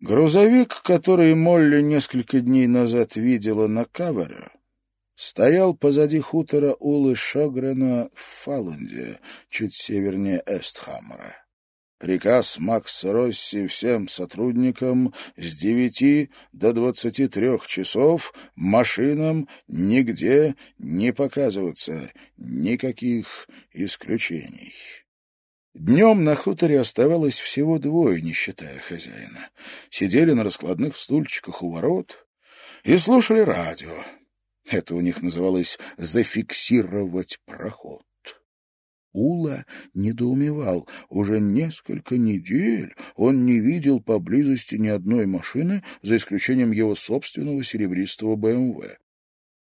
Грузовик, который Молли несколько дней назад видела на кавере, стоял позади хутора Улы Шогрена в Фалунде, чуть севернее Эстхаммера. Приказ Макса Росси всем сотрудникам с девяти до двадцати трех часов машинам нигде не показываться, никаких исключений. Днем на хуторе оставалось всего двое, не считая хозяина. Сидели на раскладных стульчиках у ворот и слушали радио. Это у них называлось «зафиксировать проход». Ула недоумевал. Уже несколько недель он не видел поблизости ни одной машины, за исключением его собственного серебристого БМВ.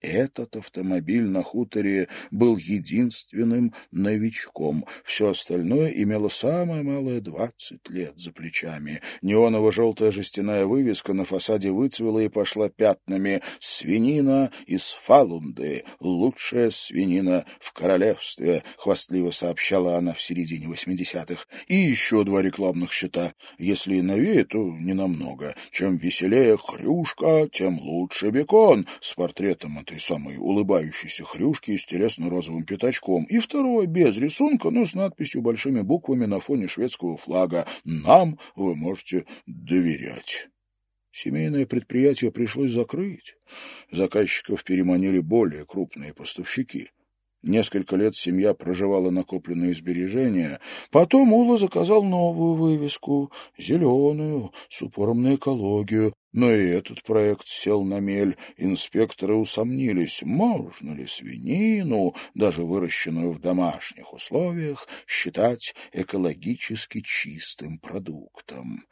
Этот автомобиль на хуторе был единственным новичком. Все остальное имело самое малое двадцать лет за плечами. Неоново-желтая жестяная вывеска на фасаде выцвела и пошла пятнами. «Свинина из Фалунды. Лучшая свинина в королевстве», — хвастливо сообщала она в середине восьмидесятых. И еще два рекламных щита. Если и новее, то не намного. Чем веселее хрюшка, тем лучше бекон с портретом этой самой улыбающейся хрюшки с телесно-розовым пятачком, и второе без рисунка, но с надписью большими буквами на фоне шведского флага «Нам вы можете доверять». Семейное предприятие пришлось закрыть. Заказчиков переманили более крупные поставщики. Несколько лет семья проживала накопленные сбережения. Потом Ула заказал новую вывеску, зеленую, с упором на экологию. Но и этот проект сел на мель. Инспекторы усомнились, можно ли свинину, даже выращенную в домашних условиях, считать экологически чистым продуктом.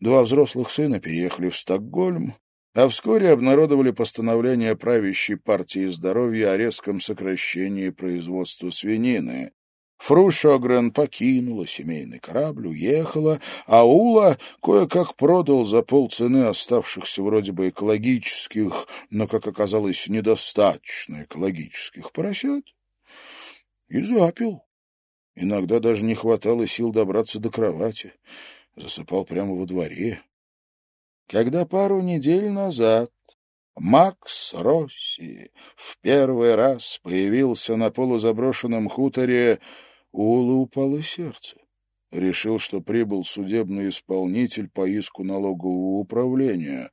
Два взрослых сына переехали в Стокгольм, а вскоре обнародовали постановление правящей партии здоровья о резком сокращении производства свинины. Фру Шогрен покинула семейный корабль, уехала, а Ула кое-как продал за полцены оставшихся вроде бы экологических, но, как оказалось, недостаточно экологических поросят и запил. Иногда даже не хватало сил добраться до кровати. Засыпал прямо во дворе. Когда пару недель назад Макс Росси в первый раз появился на полузаброшенном хуторе, у Улы упало сердце. Решил, что прибыл судебный исполнитель по иску налогового управления.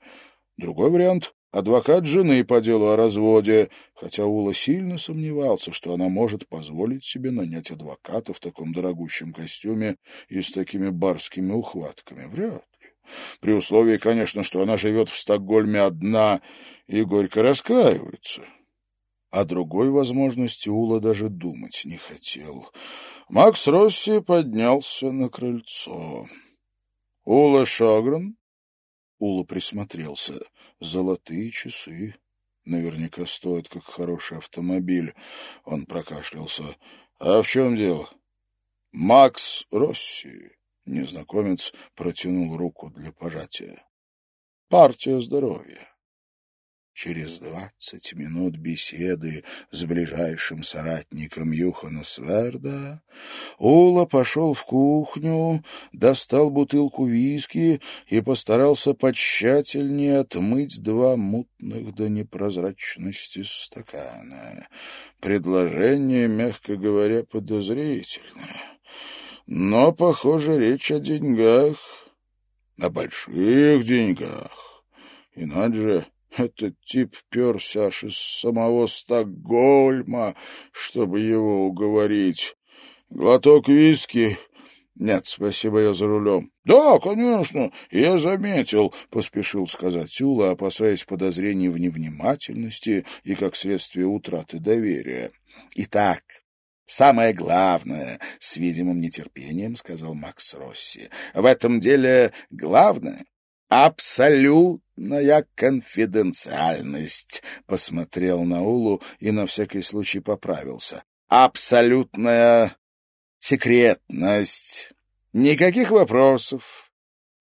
Другой вариант — адвокат жены по делу о разводе, хотя Ула сильно сомневался, что она может позволить себе нанять адвоката в таком дорогущем костюме и с такими барскими ухватками. Вряд при условии, конечно, что она живет в Стокгольме одна и горько раскаивается. О другой возможности Ула даже думать не хотел. Макс Росси поднялся на крыльцо. «Ула Шагран?» Ула присмотрелся. «Золотые часы. Наверняка стоят, как хороший автомобиль». Он прокашлялся. «А в чем дело?» «Макс Росси». Незнакомец протянул руку для пожатия. «Партия здоровья». Через двадцать минут беседы с ближайшим соратником Юхана Сверда Ула пошел в кухню, достал бутылку виски и постарался потщательнее отмыть два мутных до непрозрачности стакана. Предложение, мягко говоря, подозрительное. Но, похоже, речь о деньгах, о больших деньгах. Иначе этот тип перся аж из самого Стокгольма, чтобы его уговорить. Глоток виски... Нет, спасибо, я за рулем. Да, конечно, я заметил, поспешил сказать Юла, опасаясь подозрений в невнимательности и, как следствие, утраты доверия. Итак, Самое главное, — с видимым нетерпением сказал Макс Росси, — в этом деле главное — абсолютная конфиденциальность. Посмотрел на Улу и на всякий случай поправился. Абсолютная секретность. Никаких вопросов,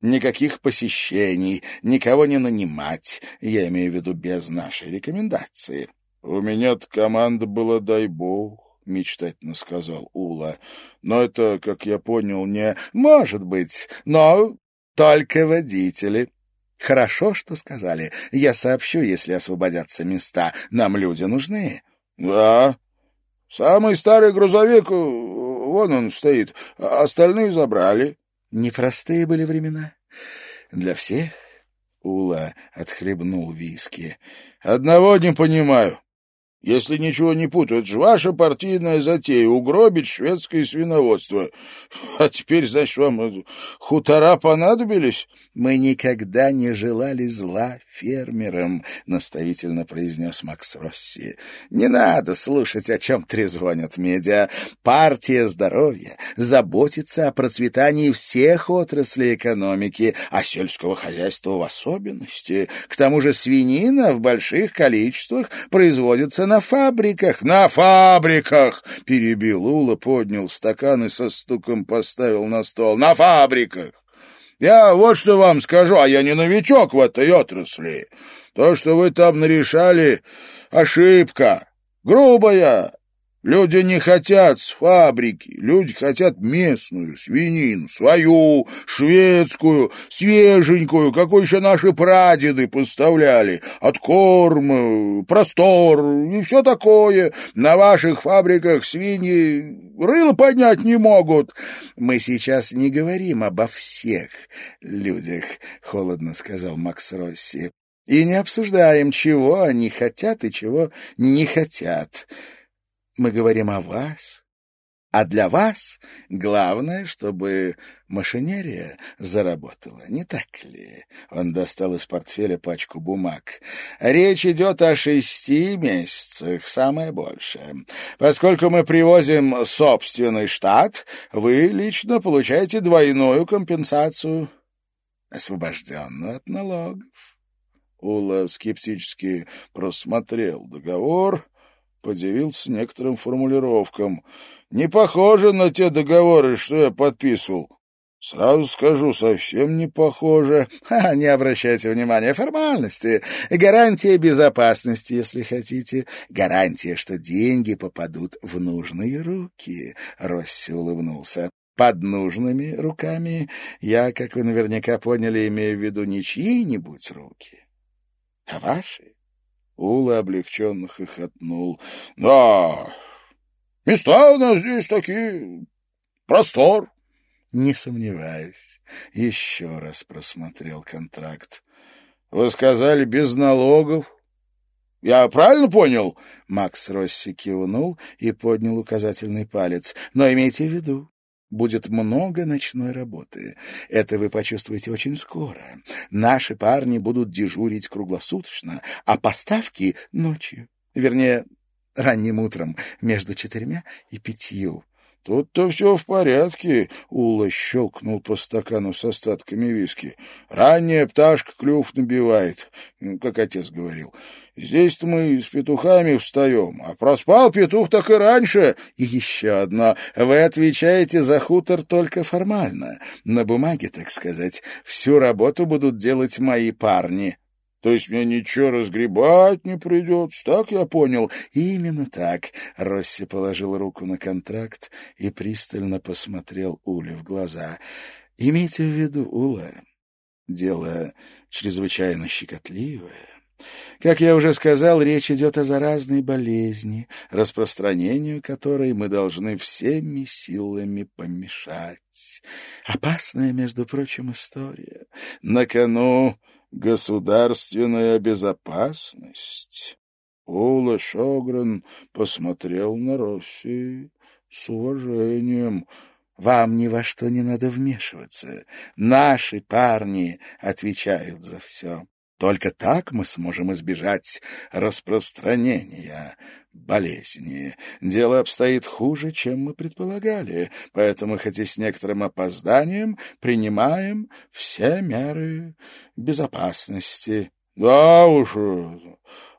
никаких посещений, никого не нанимать, я имею в виду без нашей рекомендации. У меня-то команда была, дай бог. — мечтательно сказал Ула. «Но это, как я понял, не... Может быть, но только водители. Хорошо, что сказали. Я сообщу, если освободятся места. Нам люди нужны. Да. Самый старый грузовик, э, вон он стоит. Остальные забрали. Непростые были времена. Для всех Ула отхлебнул виски. «Одного не понимаю. Если ничего не путаю, это же ваша партийная затея — угробить шведское свиноводство. А теперь, значит, вам хутора понадобились? — Мы никогда не желали зла фермерам, — наставительно произнес Макс Росси. — Не надо слушать, о чем трезвонят медиа. Партия здоровья заботится о процветании всех отраслей экономики, а сельского хозяйства в особенности. К тому же свинина в больших количествах производится на фабриках, на фабриках!» — перебил Ула, поднял стакан и со стуком поставил на стол. «На фабриках! Я вот что вам скажу, а я не новичок в этой отрасли. То, что вы там нарешали, ошибка, грубая, Люди не хотят с фабрики, люди хотят местную свинину, свою, шведскую, свеженькую, какой еще наши прадеды поставляли, откорм, простор и все такое. На ваших фабриках свиньи рыло поднять не могут. Мы сейчас не говорим обо всех людях, — холодно сказал Макс Росси, — и не обсуждаем, чего они хотят и чего не хотят. Мы говорим о вас. А для вас главное, чтобы машинерия заработала, не так ли? Он достал из портфеля пачку бумаг. Речь идет о шести месяцах, самое большее. Поскольку мы привозим собственный штат, вы лично получаете двойную компенсацию, освобожденную от налогов. Ула скептически просмотрел договор подивился некоторым формулировкам. «Не похоже на те договоры, что я подписывал. Сразу скажу, совсем не похоже. Ха, не обращайте внимания, формальности. Гарантия безопасности, если хотите. Гарантия, что деньги попадут в нужные руки. Росси улыбнулся. Под нужными руками я, как вы наверняка поняли, имею в виду не чьи-нибудь руки, а ваши. Ула облегченно хохотнул. — Да, места у нас здесь такие... простор. — Не сомневаюсь. Еще раз просмотрел контракт. — Вы сказали, без налогов? Я правильно понял? Макс Росси кивнул и поднял указательный палец. — Но имейте в виду, будет много ночной работы. Это вы почувствуете очень скоро. Наши парни будут дежурить круглосуточно, а поставки — ночью. Вернее, ранним утром, между четырьмя и пятью. «Тут-то все в порядке», — Ула щелкнул по стакану с остатками виски. «Ранняя пташка клюв набивает, как отец говорил. Здесь-то мы с петухами встаем, а проспал петух так и раньше». «И еще одно. Вы отвечаете за хутор только формально. На бумаге, так сказать. Всю работу будут делать мои парни». То есть мне ничего разгребать не придется, так я понял? Именно так. Росси положил руку на контракт и пристально посмотрел Уле в глаза. Имейте в виду, Ула, дело чрезвычайно щекотливое. Как я уже сказал, речь идет о заразной болезни, распространению которой мы должны всеми силами помешать. Опасная, между прочим, история. На кону государственная безопасность. Ула Шогрен посмотрел на Росси с уважением. Вам ни во что не надо вмешиваться. Наши парни отвечают за все. Только так мы сможем избежать распространения болезни. Дело обстоит хуже, чем мы предполагали, поэтому, хоть и с некоторым опозданием, принимаем все меры безопасности. — Да уж,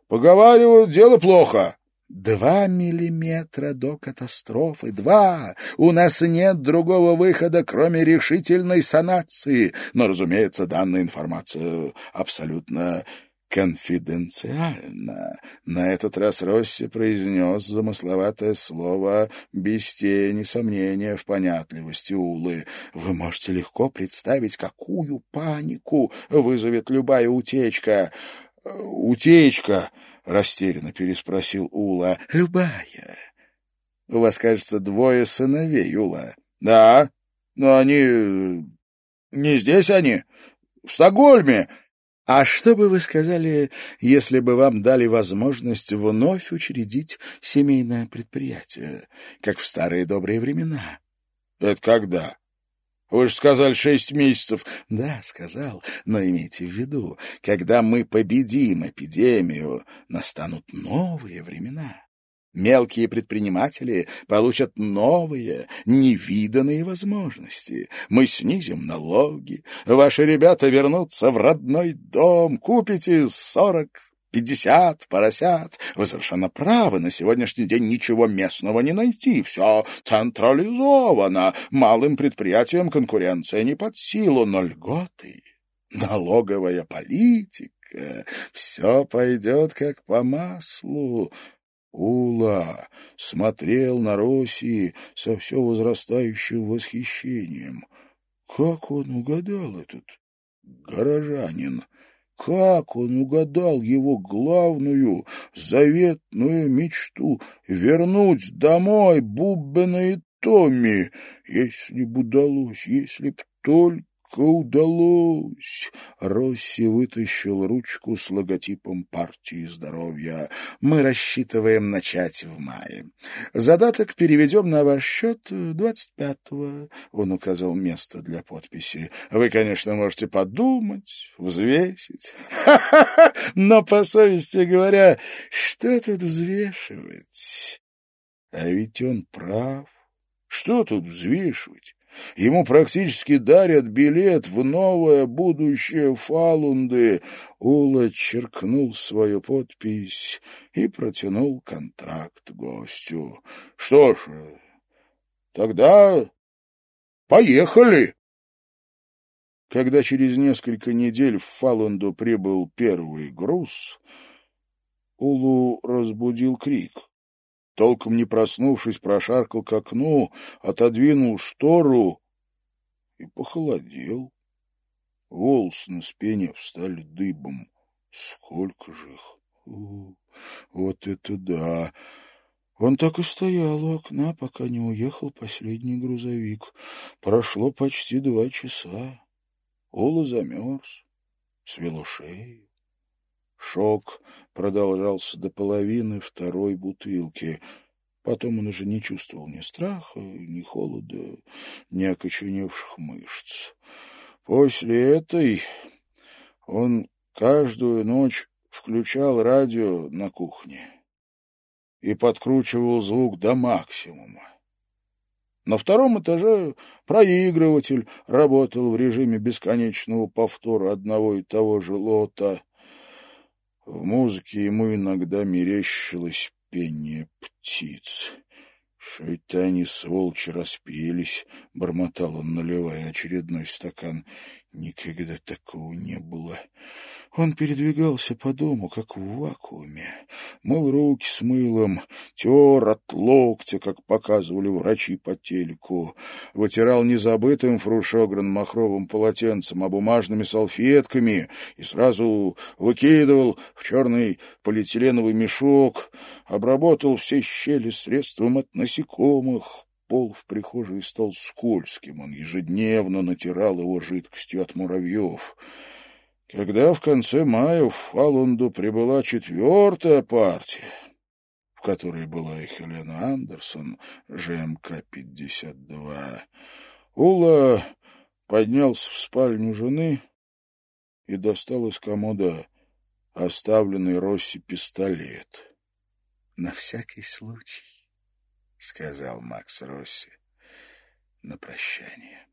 поговаривают, дело плохо. Два миллиметра до катастрофы. Два! У нас нет другого выхода, кроме решительной санации. Но, разумеется, данная информация абсолютно конфиденциально. На этот раз Росси произнес замысловатое слово без тени сомнения в понятливости Улы. Вы можете легко представить, какую панику вызовет любая утечка. «Утечка?» — растерянно переспросил Ула. «Любая. У вас, кажется, двое сыновей, Ула». «Да, но они... не здесь они, в Стокгольме». А что бы вы сказали, если бы вам дали возможность вновь учредить семейное предприятие, как в старые добрые времена? Это когда? Вы же сказали шесть месяцев. Да, сказал, но имейте в виду, когда мы победим эпидемию, настанут новые времена. Мелкие предприниматели получат новые, невиданные возможности. Мы снизим налоги, ваши ребята вернутся в родной дом, купите сорок пятьдесят поросят. Вы совершенно правы, на сегодняшний день ничего местного не найти. Все централизовано. Малым предприятиям конкуренция не под силу, но льготы, налоговая политика, все пойдет как по маслу. Ула смотрел на Росси со все возрастающим восхищением. Как он угадал этот горожанин? Как он угадал его главную, заветную мечту — вернуть домой Буббена и Томми? Если бы удалось, если б только удалось. Росси вытащил ручку с логотипом партии здоровья. Мы рассчитываем начать в мае. Задаток переведем на ваш счет 25-го. Он указал место для подписи. Вы, конечно, можете подумать, взвесить. Но, по совести говоря, что тут взвешивать? А ведь он прав. Что тут взвешивать? Ему практически дарят билет в новое будущее Фалунды. Ула черкнул свою подпись и протянул контракт гостю. — Что ж, тогда поехали. Когда через несколько недель в Фалунду прибыл первый груз, Улу разбудил крик — толком не проснувшись, прошаркал к окну, отодвинул штору и похолодел. Волосы на спине встали дыбом. Сколько же их! вот это да! Он так и стоял у окна, пока не уехал последний грузовик. Прошло почти два часа. Ола замерз, свело шею. Шок продолжался до половины второй бутылки. Потом он уже не чувствовал ни страха, ни холода, ни окоченевших мышц. После этой он каждую ночь включал радио на кухне и подкручивал звук до максимума. На втором этаже проигрыватель работал в режиме бесконечного повтора одного и того же лота. В музыке ему иногда мерещилось пение птиц. «Что это они, сволочи, распелись?» — бормотал он, наливая очередной стакан. «Никогда такого не было». Он передвигался по дому, как в вакууме. Мыл руки с мылом, тер от локтя, как показывали врачи по телеку. Вытирал незабытым фрушогран махровым полотенцем, а бумажными салфетками и сразу выкидывал в черный полиэтиленовый мешок, обработал все щели средством от насекомых, пол в прихожей стал скользким, он ежедневно натирал его жидкостью от муравьев. Когда в конце мая в Фалунду прибыла четвертая партия, в которой была и Хелена Андерсон, ЖМК-52, Ула поднялся в спальню жены и достал из комода оставленный Росси пистолет. — На всякий случай, — сказал Макс Росси на прощание.